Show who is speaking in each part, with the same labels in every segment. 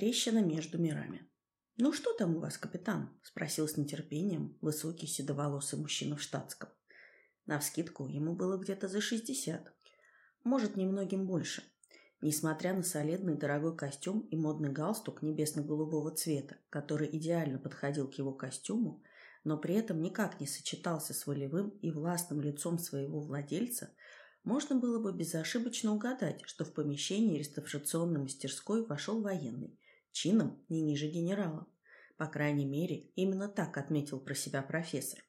Speaker 1: трещина между мирами. «Ну что там у вас, капитан?» – спросил с нетерпением высокий седоволосый мужчина в штатском. Навскидку ему было где-то за шестьдесят. Может, немногим больше. Несмотря на солидный дорогой костюм и модный галстук небесно-голубого цвета, который идеально подходил к его костюму, но при этом никак не сочетался с волевым и властным лицом своего владельца, можно было бы безошибочно угадать, что в помещение реставрационной мастерской вошел военный, чином не ниже генерала. По крайней мере, именно так отметил про себя профессор.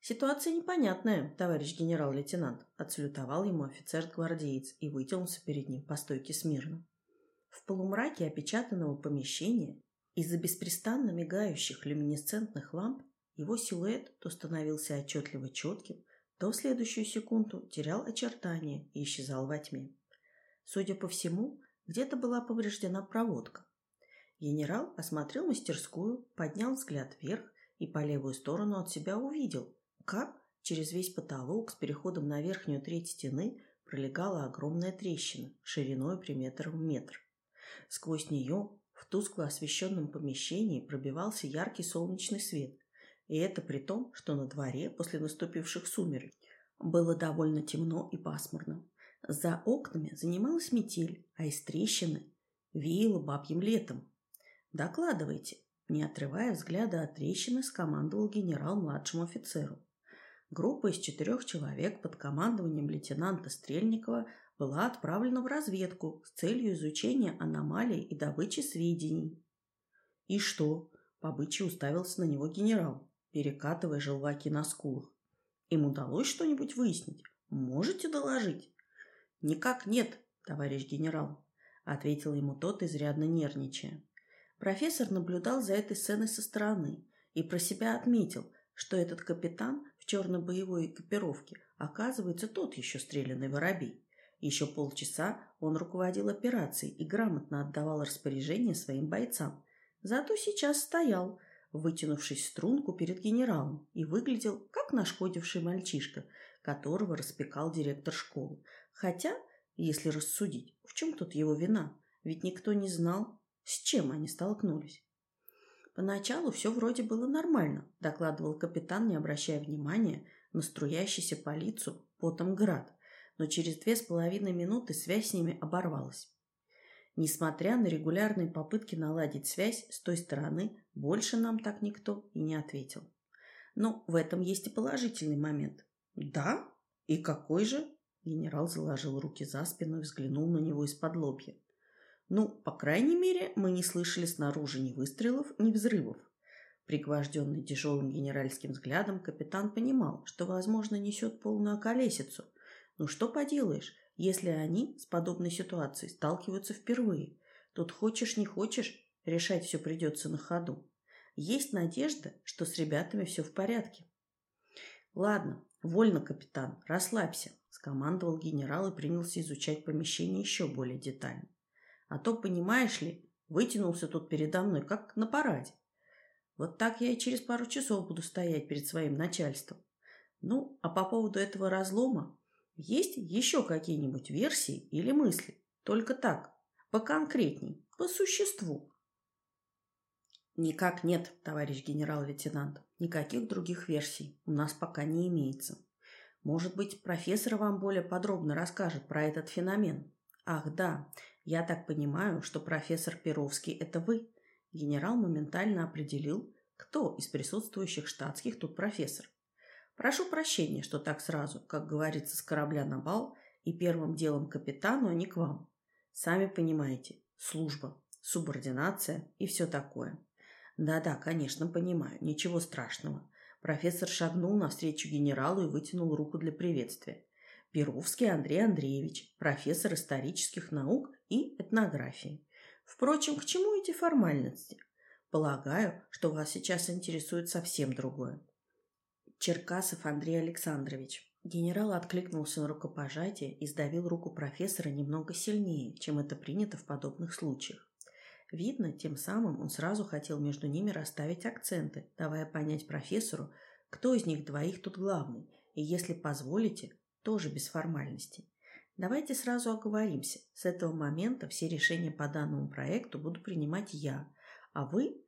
Speaker 1: «Ситуация непонятная, товарищ генерал-лейтенант», – отсалютовал ему офицер-гвардеец и вытянулся перед ним по стойке смирно. В полумраке опечатанного помещения из-за беспрестанно мигающих люминесцентных ламп его силуэт то становился отчетливо четким, то в следующую секунду терял очертания и исчезал во тьме. Судя по всему, где-то была повреждена проводка. Генерал осмотрел мастерскую, поднял взгляд вверх и по левую сторону от себя увидел, как через весь потолок с переходом на верхнюю треть стены пролегала огромная трещина шириной примерно в метр. Сквозь нее в тускло освещенном помещении пробивался яркий солнечный свет, и это при том, что на дворе после наступивших сумерек было довольно темно и пасмурно. За окнами занималась метель, а из трещины веяло бабьим летом. «Докладывайте», – не отрывая взгляда от трещины, скомандовал генерал младшему офицеру. Группа из четырех человек под командованием лейтенанта Стрельникова была отправлена в разведку с целью изучения аномалий и добычи сведений. «И что?» – побычий уставился на него генерал, перекатывая желваки на скулах. «Им удалось что-нибудь выяснить? Можете доложить?» «Никак нет, товарищ генерал», – ответил ему тот, изрядно нервничая. Профессор наблюдал за этой сценой со стороны и про себя отметил, что этот капитан в черно-боевой экипировке оказывается тот еще стрелянный воробей. Еще полчаса он руководил операцией и грамотно отдавал распоряжение своим бойцам. Зато сейчас стоял, вытянувшись в струнку перед генералом, и выглядел как нашкодивший мальчишка, которого распекал директор школы. Хотя, если рассудить, в чем тут его вина? Ведь никто не знал, с чем они столкнулись. Поначалу все вроде было нормально, докладывал капитан, не обращая внимания на струящийся по лицу потом град, но через две с половиной минуты связь с ними оборвалась. Несмотря на регулярные попытки наладить связь с той стороны, больше нам так никто и не ответил. Но в этом есть и положительный момент. «Да? И какой же?» Генерал заложил руки за спину и взглянул на него из-под лобья. Ну, по крайней мере, мы не слышали снаружи ни выстрелов, ни взрывов. Пригвожденный тяжелым генеральским взглядом, капитан понимал, что, возможно, несет полную околесицу. Но что поделаешь, если они с подобной ситуацией сталкиваются впервые? Тут хочешь не хочешь, решать все придется на ходу. Есть надежда, что с ребятами все в порядке. Ладно, вольно, капитан, расслабься, скомандовал генерал и принялся изучать помещение еще более детально. А то, понимаешь ли, вытянулся тут передо мной, как на параде. Вот так я и через пару часов буду стоять перед своим начальством. Ну, а по поводу этого разлома, есть еще какие-нибудь версии или мысли? Только так, поконкретней, по существу. Никак нет, товарищ генерал-лейтенант. Никаких других версий у нас пока не имеется. Может быть, профессор вам более подробно расскажет про этот феномен. Ах, да, я так понимаю, что профессор Перовский – это вы. Генерал моментально определил, кто из присутствующих штатских тут профессор. Прошу прощения, что так сразу, как говорится, с корабля на бал и первым делом капитану, а не к вам. Сами понимаете, служба, субординация и все такое. Да-да, конечно, понимаю, ничего страшного. Профессор шагнул навстречу генералу и вытянул руку для приветствия. Перовский Андрей Андреевич, профессор исторических наук и этнографии. Впрочем, к чему эти формальности? Полагаю, что вас сейчас интересует совсем другое. Черкасов Андрей Александрович. Генерал откликнулся на рукопожатие и сдавил руку профессора немного сильнее, чем это принято в подобных случаях. Видно, тем самым он сразу хотел между ними расставить акценты, давая понять профессору, кто из них двоих тут главный, и, если позволите, тоже без формальностей. Давайте сразу оговоримся. С этого момента все решения по данному проекту буду принимать я, а вы,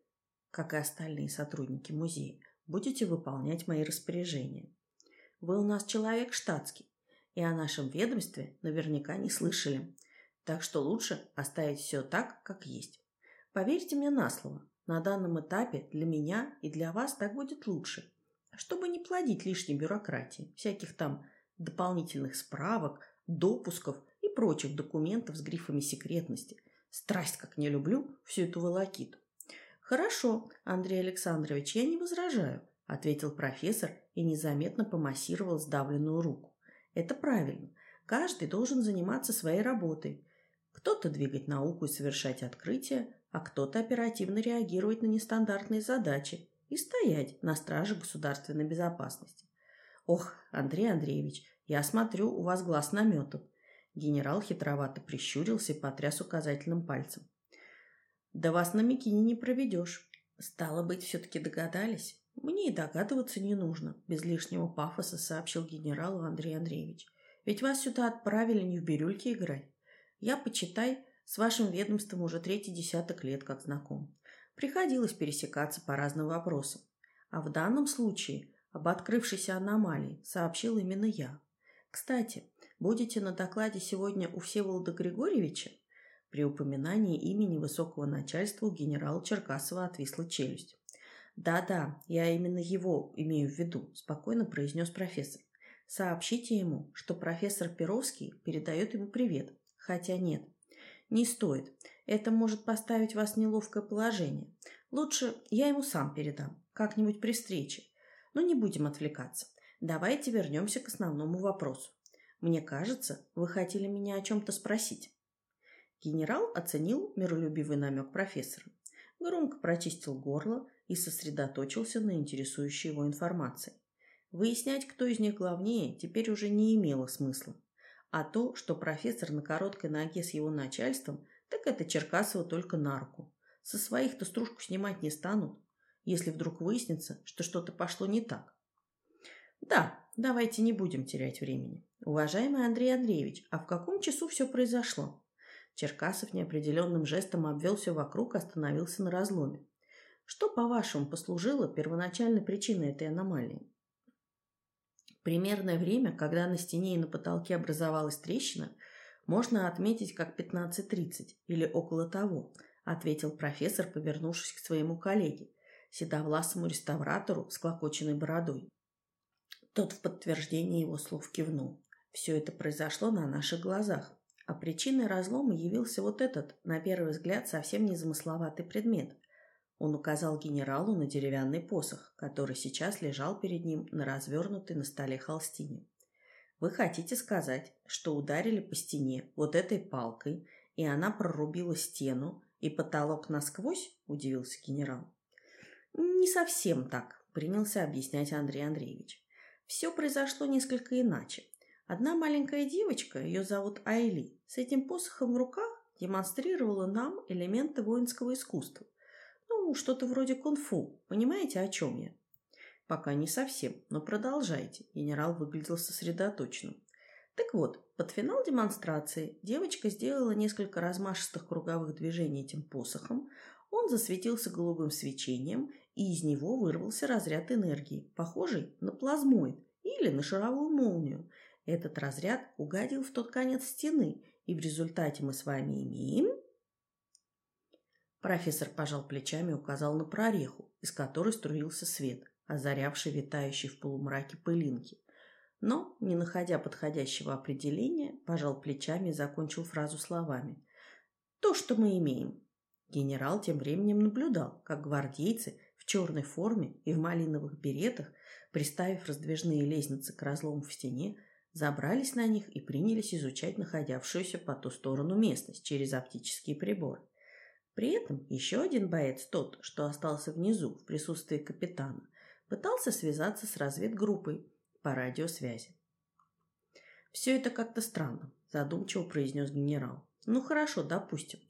Speaker 1: как и остальные сотрудники музея, будете выполнять мои распоряжения. Вы у нас человек штатский, и о нашем ведомстве наверняка не слышали, так что лучше оставить все так, как есть. Поверьте мне на слово, на данном этапе для меня и для вас так будет лучше, чтобы не плодить лишней бюрократии, всяких там дополнительных справок, допусков и прочих документов с грифами секретности. Страсть, как не люблю, всю эту волокиту. «Хорошо, Андрей Александрович, я не возражаю», – ответил профессор и незаметно помассировал сдавленную руку. «Это правильно. Каждый должен заниматься своей работой. Кто-то двигать науку и совершать открытия, а кто-то оперативно реагировать на нестандартные задачи и стоять на страже государственной безопасности. Ох, Андрей Андреевич, я смотрю, у вас глаз наметан. Генерал хитровато прищурился и потряс указательным пальцем. Да вас на Микине не проведешь. Стало быть, все-таки догадались? Мне и догадываться не нужно, без лишнего пафоса сообщил генералу Андрей Андреевич. Ведь вас сюда отправили не в бирюльке играть. Я, почитай, с вашим ведомством уже третий десяток лет как знаком. Приходилось пересекаться по разным вопросам. А в данном случае об открывшейся аномалии сообщил именно я. Кстати, будете на докладе сегодня у Всеволода Григорьевича? При упоминании имени высокого начальства у генерала Черкасова отвисла челюсть. «Да-да, я именно его имею в виду», – спокойно произнес профессор. «Сообщите ему, что профессор Перовский передает ему привет. Хотя нет, не стоит. Это может поставить вас в неловкое положение. Лучше я ему сам передам, как-нибудь при встрече. Но не будем отвлекаться. Давайте вернемся к основному вопросу. Мне кажется, вы хотели меня о чем-то спросить. Генерал оценил миролюбивый намек профессора, громко прочистил горло и сосредоточился на интересующей его информации. Выяснять, кто из них главнее, теперь уже не имело смысла. А то, что профессор на короткой ноге с его начальством, так это Черкасова только на руку. Со своих-то стружку снимать не станут, если вдруг выяснится, что что-то пошло не так. Да, давайте не будем терять времени. Уважаемый Андрей Андреевич, а в каком часу все произошло? Черкасов неопределенным жестом обвел все вокруг, остановился на разломе. Что, по-вашему, послужило первоначальной причиной этой аномалии? Примерное время, когда на стене и на потолке образовалась трещина, можно отметить как 15.30 или около того, ответил профессор, повернувшись к своему коллеге, седовласому реставратору с клокоченной бородой. Тот в подтверждение его слов кивнул. Все это произошло на наших глазах, а причиной разлома явился вот этот, на первый взгляд, совсем незамысловатый предмет, он указал генералу на деревянный посох, который сейчас лежал перед ним на развернутой на столе холстине. «Вы хотите сказать, что ударили по стене вот этой палкой, и она прорубила стену и потолок насквозь?» – удивился генерал. «Не совсем так», – принялся объяснять Андрей Андреевич. «Все произошло несколько иначе. Одна маленькая девочка, ее зовут Айли, с этим посохом в руках демонстрировала нам элементы воинского искусства. Ну, что-то вроде кунг-фу. Понимаете, о чем я? Пока не совсем, но продолжайте. Генерал выглядел сосредоточенным. Так вот, под финал демонстрации девочка сделала несколько размашистых круговых движений этим посохом, он засветился голубым свечением, и из него вырвался разряд энергии, похожий на плазмоид или на шаровую молнию. Этот разряд угодил в тот конец стены, и в результате мы с вами имеем Профессор пожал плечами и указал на прореху, из которой струился свет, озарявший витающий в полумраке пылинки. Но, не находя подходящего определения, пожал плечами и закончил фразу словами. «То, что мы имеем». Генерал тем временем наблюдал, как гвардейцы в черной форме и в малиновых беретах, приставив раздвижные лестницы к разлому в стене, забрались на них и принялись изучать находявшуюся по ту сторону местность через оптические приборы. При этом еще один боец, тот, что остался внизу в присутствии капитана, пытался связаться с разведгруппой по радиосвязи. «Все это как-то странно», – задумчиво произнес генерал. «Ну хорошо, допустим.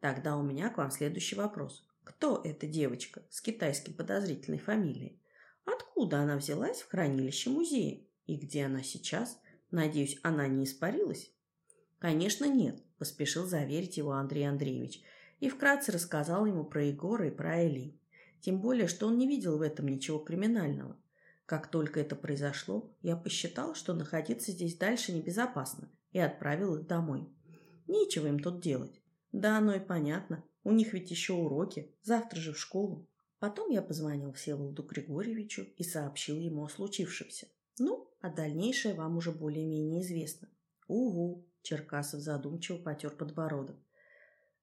Speaker 1: Тогда у меня к вам следующий вопрос. Кто эта девочка с китайской подозрительной фамилией? Откуда она взялась в хранилище музея? И где она сейчас? Надеюсь, она не испарилась?» Конечно, нет, поспешил заверить его Андрей Андреевич и вкратце рассказал ему про Егора и про Эли. Тем более, что он не видел в этом ничего криминального. Как только это произошло, я посчитал, что находиться здесь дальше небезопасно, и отправил их домой. Нечего им тут делать. Да, оно и понятно. У них ведь еще уроки. Завтра же в школу. Потом я позвонил Всеволоду Григорьевичу и сообщил ему о случившемся. Ну, а дальнейшее вам уже более-менее известно. Угу, Черкасов задумчиво потер подбородок.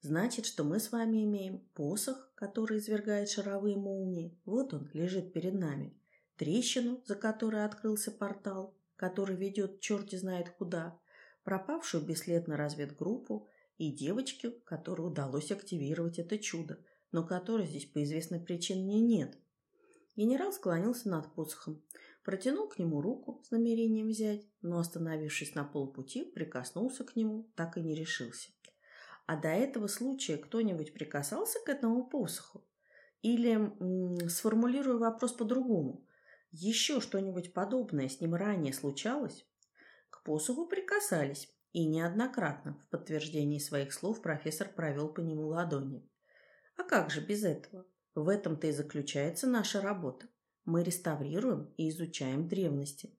Speaker 1: Значит, что мы с вами имеем посох, который извергает шаровые молнии. Вот он лежит перед нами. Трещину, за которой открылся портал, который ведет черти знает куда. Пропавшую бесследно разведгруппу и девочке, которой удалось активировать это чудо, но которой здесь по известной причине нет. Генерал склонился над посохом, протянул к нему руку с намерением взять, но, остановившись на полпути, прикоснулся к нему, так и не решился. А до этого случая кто-нибудь прикасался к этому посоху? Или, сформулирую вопрос по-другому, еще что-нибудь подобное с ним ранее случалось? К посоху прикасались, и неоднократно в подтверждении своих слов профессор провел по нему ладони. А как же без этого? В этом-то и заключается наша работа. Мы реставрируем и изучаем древности.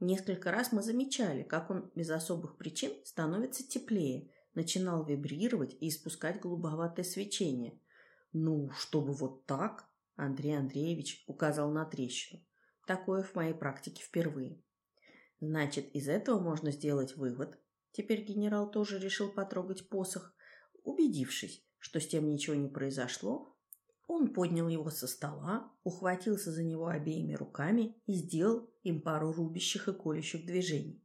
Speaker 1: Несколько раз мы замечали, как он без особых причин становится теплее, начинал вибрировать и испускать голубоватое свечение. «Ну, чтобы вот так?» Андрей Андреевич указал на трещину. Такое в моей практике впервые. Значит, из этого можно сделать вывод, Теперь генерал тоже решил потрогать посох. Убедившись, что с тем ничего не произошло, он поднял его со стола, ухватился за него обеими руками и сделал им пару рубящих и колющих движений.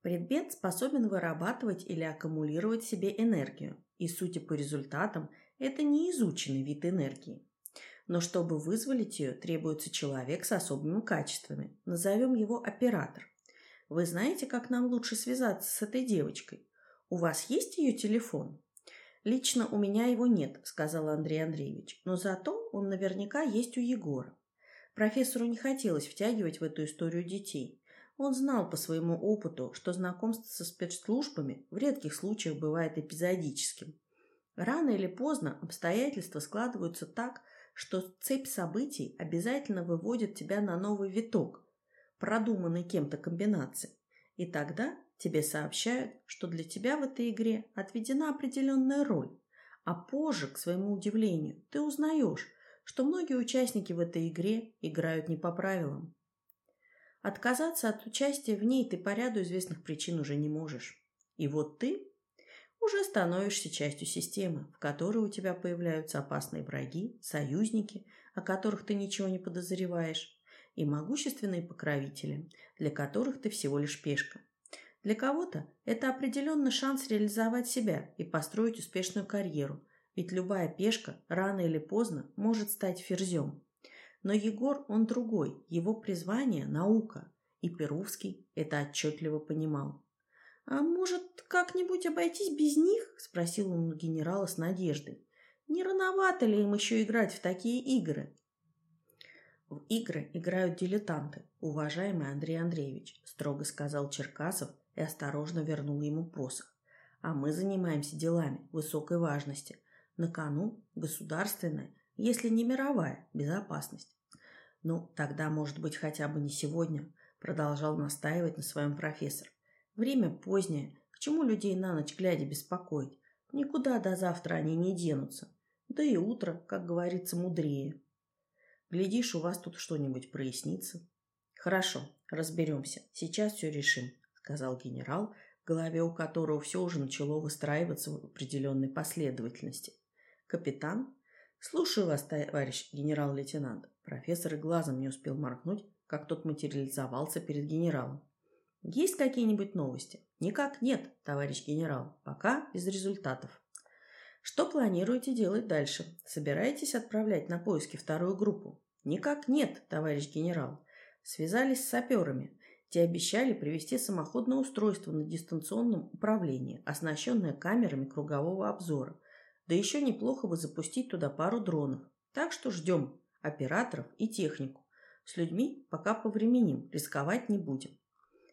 Speaker 1: Предмет способен вырабатывать или аккумулировать себе энергию, и, судя по результатам, это не изученный вид энергии. Но чтобы вызволить ее, требуется человек с особыми качествами. Назовем его оператор. Вы знаете, как нам лучше связаться с этой девочкой? У вас есть ее телефон? Лично у меня его нет, сказал Андрей Андреевич, но зато он наверняка есть у Егора. Профессору не хотелось втягивать в эту историю детей. Он знал по своему опыту, что знакомство со спецслужбами в редких случаях бывает эпизодическим. Рано или поздно обстоятельства складываются так, что цепь событий обязательно выводит тебя на новый виток, продуманной кем-то комбинации. И тогда тебе сообщают, что для тебя в этой игре отведена определенная роль. А позже, к своему удивлению, ты узнаешь, что многие участники в этой игре играют не по правилам. Отказаться от участия в ней ты по ряду известных причин уже не можешь. И вот ты уже становишься частью системы, в которой у тебя появляются опасные враги, союзники, о которых ты ничего не подозреваешь, и могущественные покровители, для которых ты всего лишь пешка. Для кого-то это определенно шанс реализовать себя и построить успешную карьеру, ведь любая пешка рано или поздно может стать ферзем. Но Егор, он другой, его призвание – наука, и Перовский это отчетливо понимал. «А может, как-нибудь обойтись без них?» – спросил он у генерала с надеждой. «Не рановато ли им еще играть в такие игры?» В игры играют дилетанты, уважаемый Андрей Андреевич, строго сказал Черкасов и осторожно вернул ему посох. А мы занимаемся делами высокой важности. На кону государственная, если не мировая, безопасность. Ну, тогда, может быть, хотя бы не сегодня, продолжал настаивать на своем профессор. Время позднее, к чему людей на ночь глядя беспокоить? Никуда до завтра они не денутся. Да и утро, как говорится, мудрее. Глядишь, у вас тут что-нибудь прояснится. Хорошо, разберемся. Сейчас все решим, сказал генерал, в голове у которого все уже начало выстраиваться в определенной последовательности. Капитан? Слушаю вас, товарищ генерал-лейтенант. Профессор и глазом не успел моргнуть, как тот материализовался перед генералом. Есть какие-нибудь новости? Никак нет, товарищ генерал. Пока без результатов. Что планируете делать дальше? Собираетесь отправлять на поиски вторую группу? Никак нет, товарищ генерал. Связались с саперами. Те обещали привезти самоходное устройство на дистанционном управлении, оснащенное камерами кругового обзора. Да еще неплохо бы запустить туда пару дронов. Так что ждем операторов и технику. С людьми пока повременим, рисковать не будем.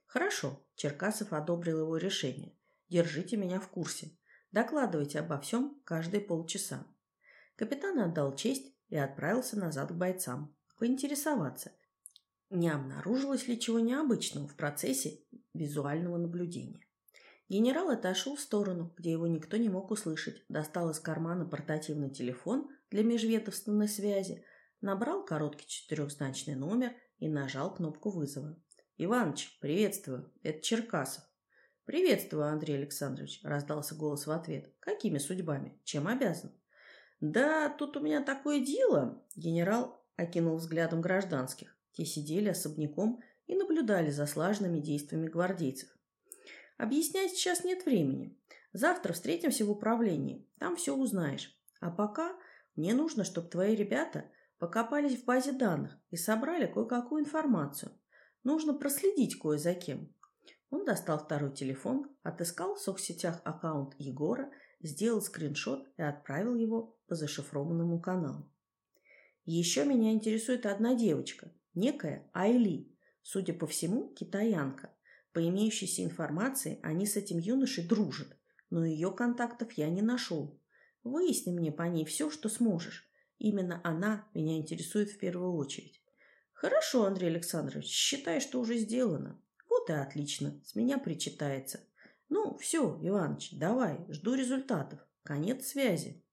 Speaker 1: Хорошо, Черкасов одобрил его решение. Держите меня в курсе. Докладывайте обо всем каждые полчаса. Капитан отдал честь и отправился назад к бойцам. Поинтересоваться, не обнаружилось ли чего необычного в процессе визуального наблюдения. Генерал отошел в сторону, где его никто не мог услышать, достал из кармана портативный телефон для межведомственной связи, набрал короткий четырехзначный номер и нажал кнопку вызова. «Иваныч, приветствую, это Черкасов». «Приветствую, Андрей Александрович», – раздался голос в ответ. «Какими судьбами? Чем обязан?» «Да, тут у меня такое дело», – генерал окинул взглядом гражданских. Те сидели особняком и наблюдали за слаженными действиями гвардейцев. Объяснять сейчас нет времени. Завтра встретимся в управлении. Там все узнаешь. А пока мне нужно, чтобы твои ребята покопались в базе данных и собрали кое-какую информацию. Нужно проследить кое за кем. Он достал второй телефон, отыскал в соцсетях аккаунт Егора, сделал скриншот и отправил его по зашифрованному каналу. Еще меня интересует одна девочка, некая Айли, судя по всему, китаянка. По имеющейся информации, они с этим юношей дружат, но ее контактов я не нашел. Выясни мне по ней все, что сможешь. Именно она меня интересует в первую очередь. Хорошо, Андрей Александрович, считай, что уже сделано. Вот отлично, с меня причитается. Ну, все, Иваныч, давай, жду результатов. Конец связи.